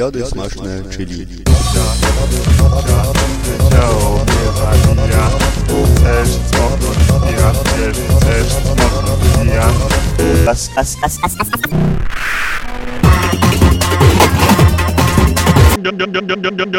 Взгляды смачные чили.